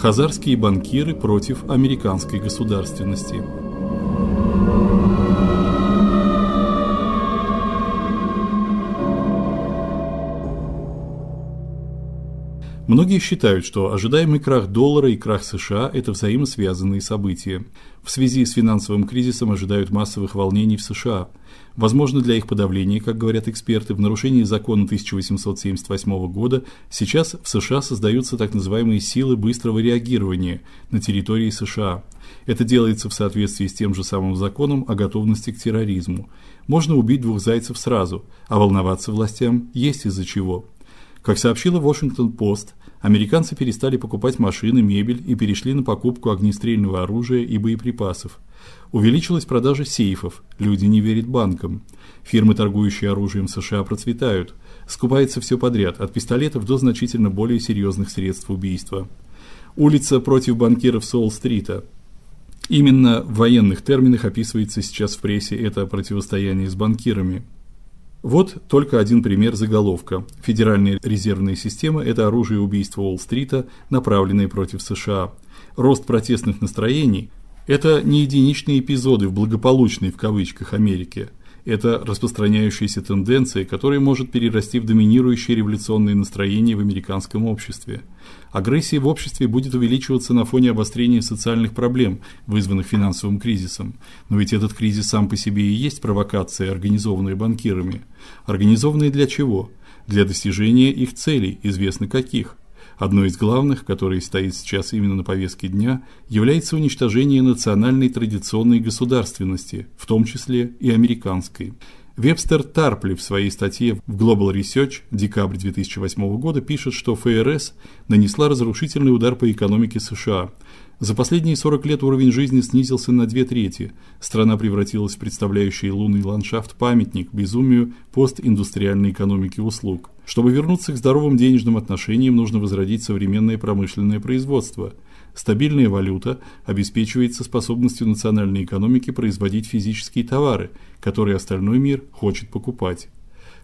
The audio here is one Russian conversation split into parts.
Хазарские банкиры против американской государственности. Многие считают, что ожидаемый крах доллара и крах США это взаимосвязанные события. В связи с финансовым кризисом ожидают массовых волнений в США. Возможно, для их подавления, как говорят эксперты, в нарушении закона 1878 года сейчас в США создаются так называемые силы быстрого реагирования на территории США. Это делается в соответствии с тем же самым законом о готовности к терроризму. Можно убить двух зайцев сразу, а волноваться властям есть из-за чего. Как сообщила Washington-Post, американцы перестали покупать машины, мебель и перешли на покупку огнестрельного оружия и боеприпасов. Увеличилась продажа сейфов. Люди не верят банкам. Фирмы, торгующие оружием США, процветают. Скупается все подряд, от пистолетов до значительно более серьезных средств убийства. Улица против банкиров Солл-стрита. Именно в военных терминах описывается сейчас в прессе это противостояние с банкирами. Вот только один пример заголовка. Федеральная резервная система это оружие убийства Уолл-стрита, направленное против США. Рост протестных настроений это не единичные эпизоды в благополучной в кавычках Америке. Это распространяющаяся тенденция, которая может перерасти в доминирующее революционное настроение в американском обществе. Агрессия в обществе будет увеличиваться на фоне обострения социальных проблем, вызванных финансовым кризисом. Но ведь этот кризис сам по себе и есть провокация, организованная банкирами. Организованная для чего? Для достижения их целей, известно каких. Одной из главных, которая стоит сейчас именно на повестке дня, является уничтожение национальной традиционной государственности, в том числе и американской. Вебстер Тарпли в своей статье в Global Research декабрь 2008 года пишет, что ФРС нанесла разрушительный удар по экономике США – за последние 40 лет уровень жизни снизился на две трети. Страна превратилась в представляющий лунный ландшафт памятник безумию постиндустриальной экономики услуг. Чтобы вернуться к здоровым денежным отношениям, нужно возродить современное промышленное производство. Стабильная валюта обеспечивается способностью национальной экономики производить физические товары, которые остальной мир хочет покупать.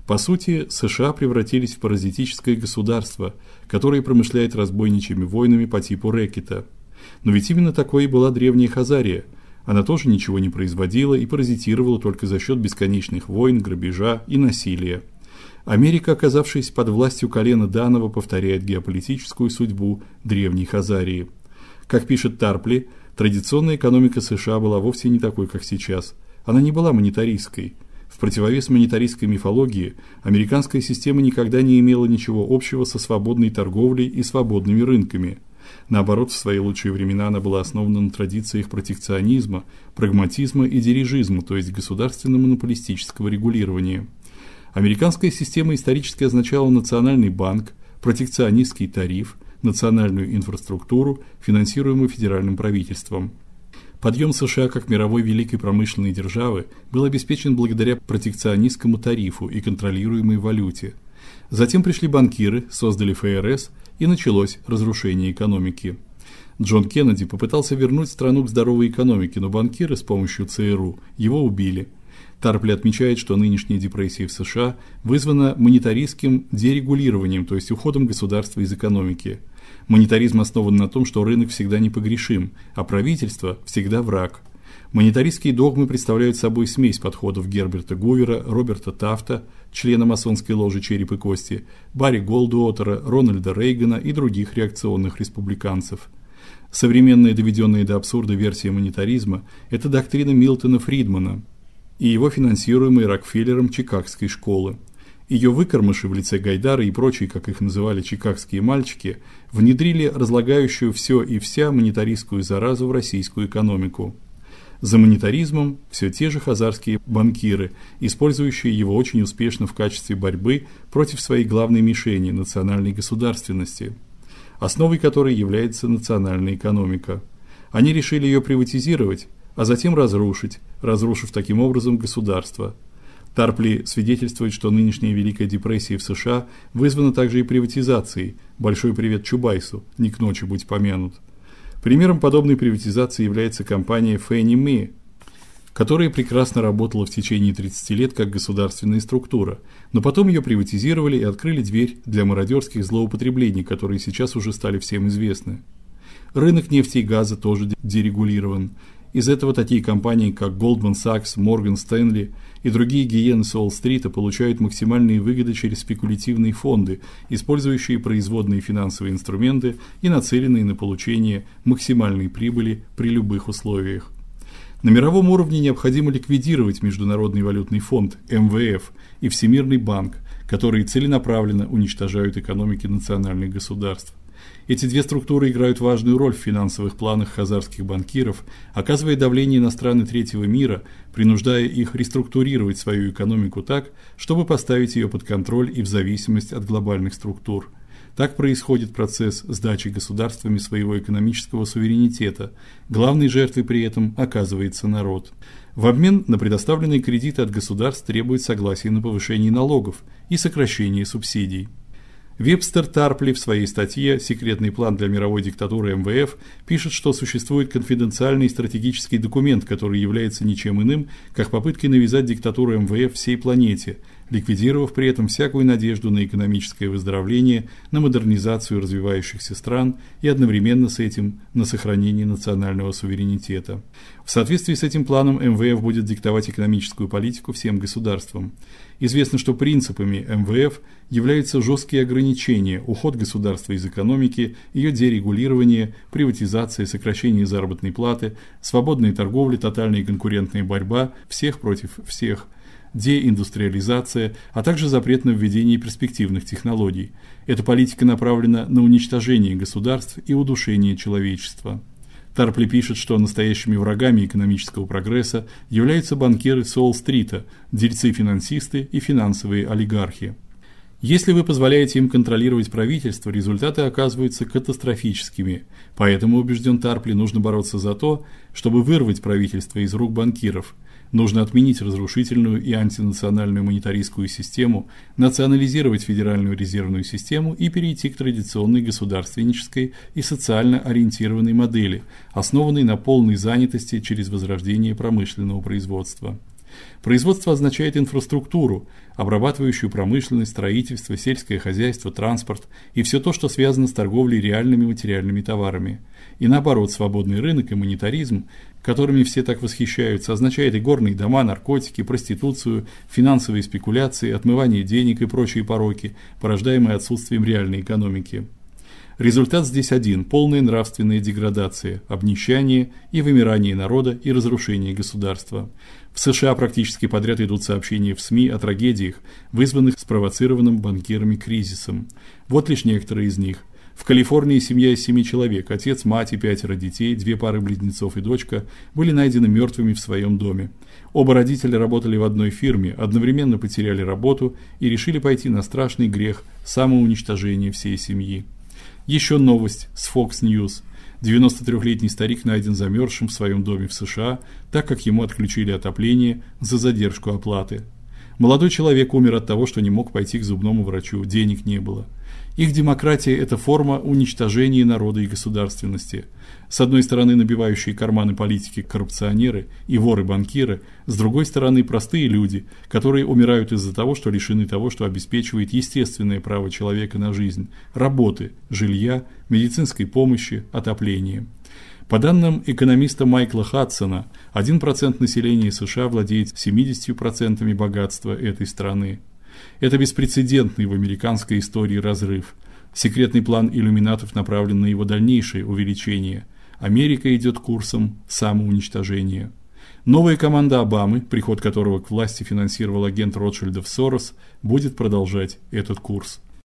По сути, США превратились в паразитическое государство, которое промышляет разбойничьими войнами по типу рэкета – но ведь именно такой и была древняя Хазария. Она тоже ничего не производила и паразитировала только за счет бесконечных войн, грабежа и насилия. Америка, оказавшись под властью колена Данова, повторяет геополитическую судьбу древней Хазарии. Как пишет Тарпли, традиционная экономика США была вовсе не такой, как сейчас. Она не была монетаристской. В противовес монетаристской мифологии, американская система никогда не имела ничего общего со свободной торговлей и свободными рынками. Наоборот, в свои лучшие времена она была основана на традициях протекционизма, прагматизма и дирижизма, то есть государственно-монополистического регулирования. Американская система исторически означала национальный банк, протекционистский тариф, национальную инфраструктуру, финансируемую федеральным правительством. Подъем США как мировой великой промышленной державы был обеспечен благодаря протекционистскому тарифу и контролируемой валюте. Затем пришли банкиры, создали ФРС и началось разрушение экономики. Джон Кеннеди попытался вернуть страну к здоровой экономике, но банкиры с помощью ЦРУ его убили. Тарпли отмечает, что нынешняя депрессия в США вызвана монетаристским дерегулированием, то есть уходом государства из экономики. Монетаризм основан на том, что рынок всегда непогрешим, а правительство всегда враг. Монетаристские догмы представляют собой смесь подходов Герберта Гувера, Роберта Тафта, члена масонской ложи Череп и кости, Барри Голдуотера, Рональда Рейгана и других реакционных республиканцев. Современная доведенная до абсурда версия монетаризма это доктрина Милтона Фридмана и его финансируемой Рокфеллером Чикагской школы. Ее выкормыши в лице Гайдара и прочие, как их называли чикагские мальчики, внедрили разлагающую все и вся монетаристскую заразу в российскую экономику. За монетаризмом все те же хазарские банкиры, использующие его очень успешно в качестве борьбы против своей главной мишени национальной государственности, основой которой является национальная экономика. Они решили ее приватизировать, а затем разрушить, разрушив таким образом государство. Тарпли свидетельствует, что нынешняя Великая депрессия в США вызвана также и приватизацией. Большой привет Чубайсу, не к ночи будь помянут. Примером подобной приватизации является компания Fannie Mae, которая прекрасно работала в течение 30 лет как государственная структура, но потом ее приватизировали и открыли дверь для мародерских злоупотреблений, которые сейчас уже стали всем известны. Рынок нефти и газа тоже дерегулирован. Из этого такие компании, как Goldman Sachs, Morgan Stanley и другие гиены с Уолл-стрита получают максимальные выгоды через спекулятивные фонды, использующие производные финансовые инструменты и нацеленные на получение максимальной прибыли при любых условиях. На мировом уровне необходимо ликвидировать Международный валютный фонд МВФ и Всемирный банк, которые целенаправленно уничтожают экономики национальных государств. Эти две структуры играют важную роль в финансовых планах хазарских банкиров, оказывая давление на страны третьего мира, принуждая их реструктурировать свою экономику так, чтобы поставить ее под контроль и в зависимость от глобальных структур. Так происходит процесс сдачи государствами своего экономического суверенитета. Главной жертвой при этом оказывается народ. В обмен на предоставленные кредиты от государств требует согласия на повышение налогов и сокращение субсидий. Вебстер Тарпли в своей статье Секретный план для мировой диктатуры МВФ пишет, что существует конфиденциальный стратегический документ, который является ничем иным, как попыткой навязать диктатуру МВФ всей планете, ликвидировав при этом всякую надежду на экономическое выздоровление, на модернизацию развивающихся стран и одновременно с этим на сохранение национального суверенитета. В соответствии с этим планом МВФ будет диктовать экономическую политику всем государствам. Известно, что принципами МВФ являются жесткие ограничения, уход государства из экономики, ее дерегулирование, приватизация, сокращение заработной платы, свободная торговля, тотальная конкурентная борьба всех против всех, деиндустриализация, а также запрет на введение перспективных технологий. Эта политика направлена на уничтожение государств и удушение человечества. Тарпли пишет, что настоящими врагами экономического прогресса являются банкиры с Уолл-стрита, дельцы-финансисты и финансовые олигархи. Если вы позволяете им контролировать правительство, результаты оказываются катастрофическими. Поэтому убежден Тарпли, нужно бороться за то, чтобы вырвать правительство из рук банкиров – Нужно отменить разрушительную и антинациональную монетаристскую систему, национализировать Федеральную резервную систему и перейти к традиционной государственнической и социально ориентированной модели, основанной на полной занятости через возрождение промышленного производства. Производство означает инфраструктуру, обрабатывающую промышленность, строительство, сельское хозяйство, транспорт и все то, что связано с торговлей реальными материальными товарами. И наоборот, свободный рынок и монетаризм, которыми все так восхищаются, означает и горные дома, наркотики, проституцию, финансовые спекуляции, отмывание денег и прочие пороки, порождаемые отсутствием реальной экономики. Результат здесь один полная нравственная деградация, обнищание и вымирание народа и разрушение государства. В США практически подряд идут сообщения в СМИ о трагедиях, вызванных спровоцированным банкирами кризисом. Вот лишь некоторые из них. В Калифорнии семья из семи человек, отец, мать и пятеро детей, две пары близнецов и дочка, были найдены мертвыми в своем доме. Оба родителя работали в одной фирме, одновременно потеряли работу и решили пойти на страшный грех самоуничтожения всей семьи. Еще новость с Fox News. 93-летний старик найден замерзшим в своем доме в США, так как ему отключили отопление за задержку оплаты. Молодой человек умер от того, что не мог пойти к зубному врачу, денег не было. Их демократия это форма уничтожения народа и государственности. С одной стороны, набивающие карманы политики коррупционеры и воры-банкиры, с другой стороны, простые люди, которые умирают из-за того, что лишены того, что обеспечивает естественное право человека на жизнь: работы, жилья, медицинской помощи, отопления. По данным экономиста Майкла Хадсона, 1% населения США владеет 70% богатства этой страны. Это беспрецедентный в американской истории разрыв. Секретный план иллюминатов направлен на его дальнейшее увеличение. Америка идет курсом самоуничтожения. Новая команда Обамы, приход которого к власти финансировал агент Ротшильдов Сорос, будет продолжать этот курс.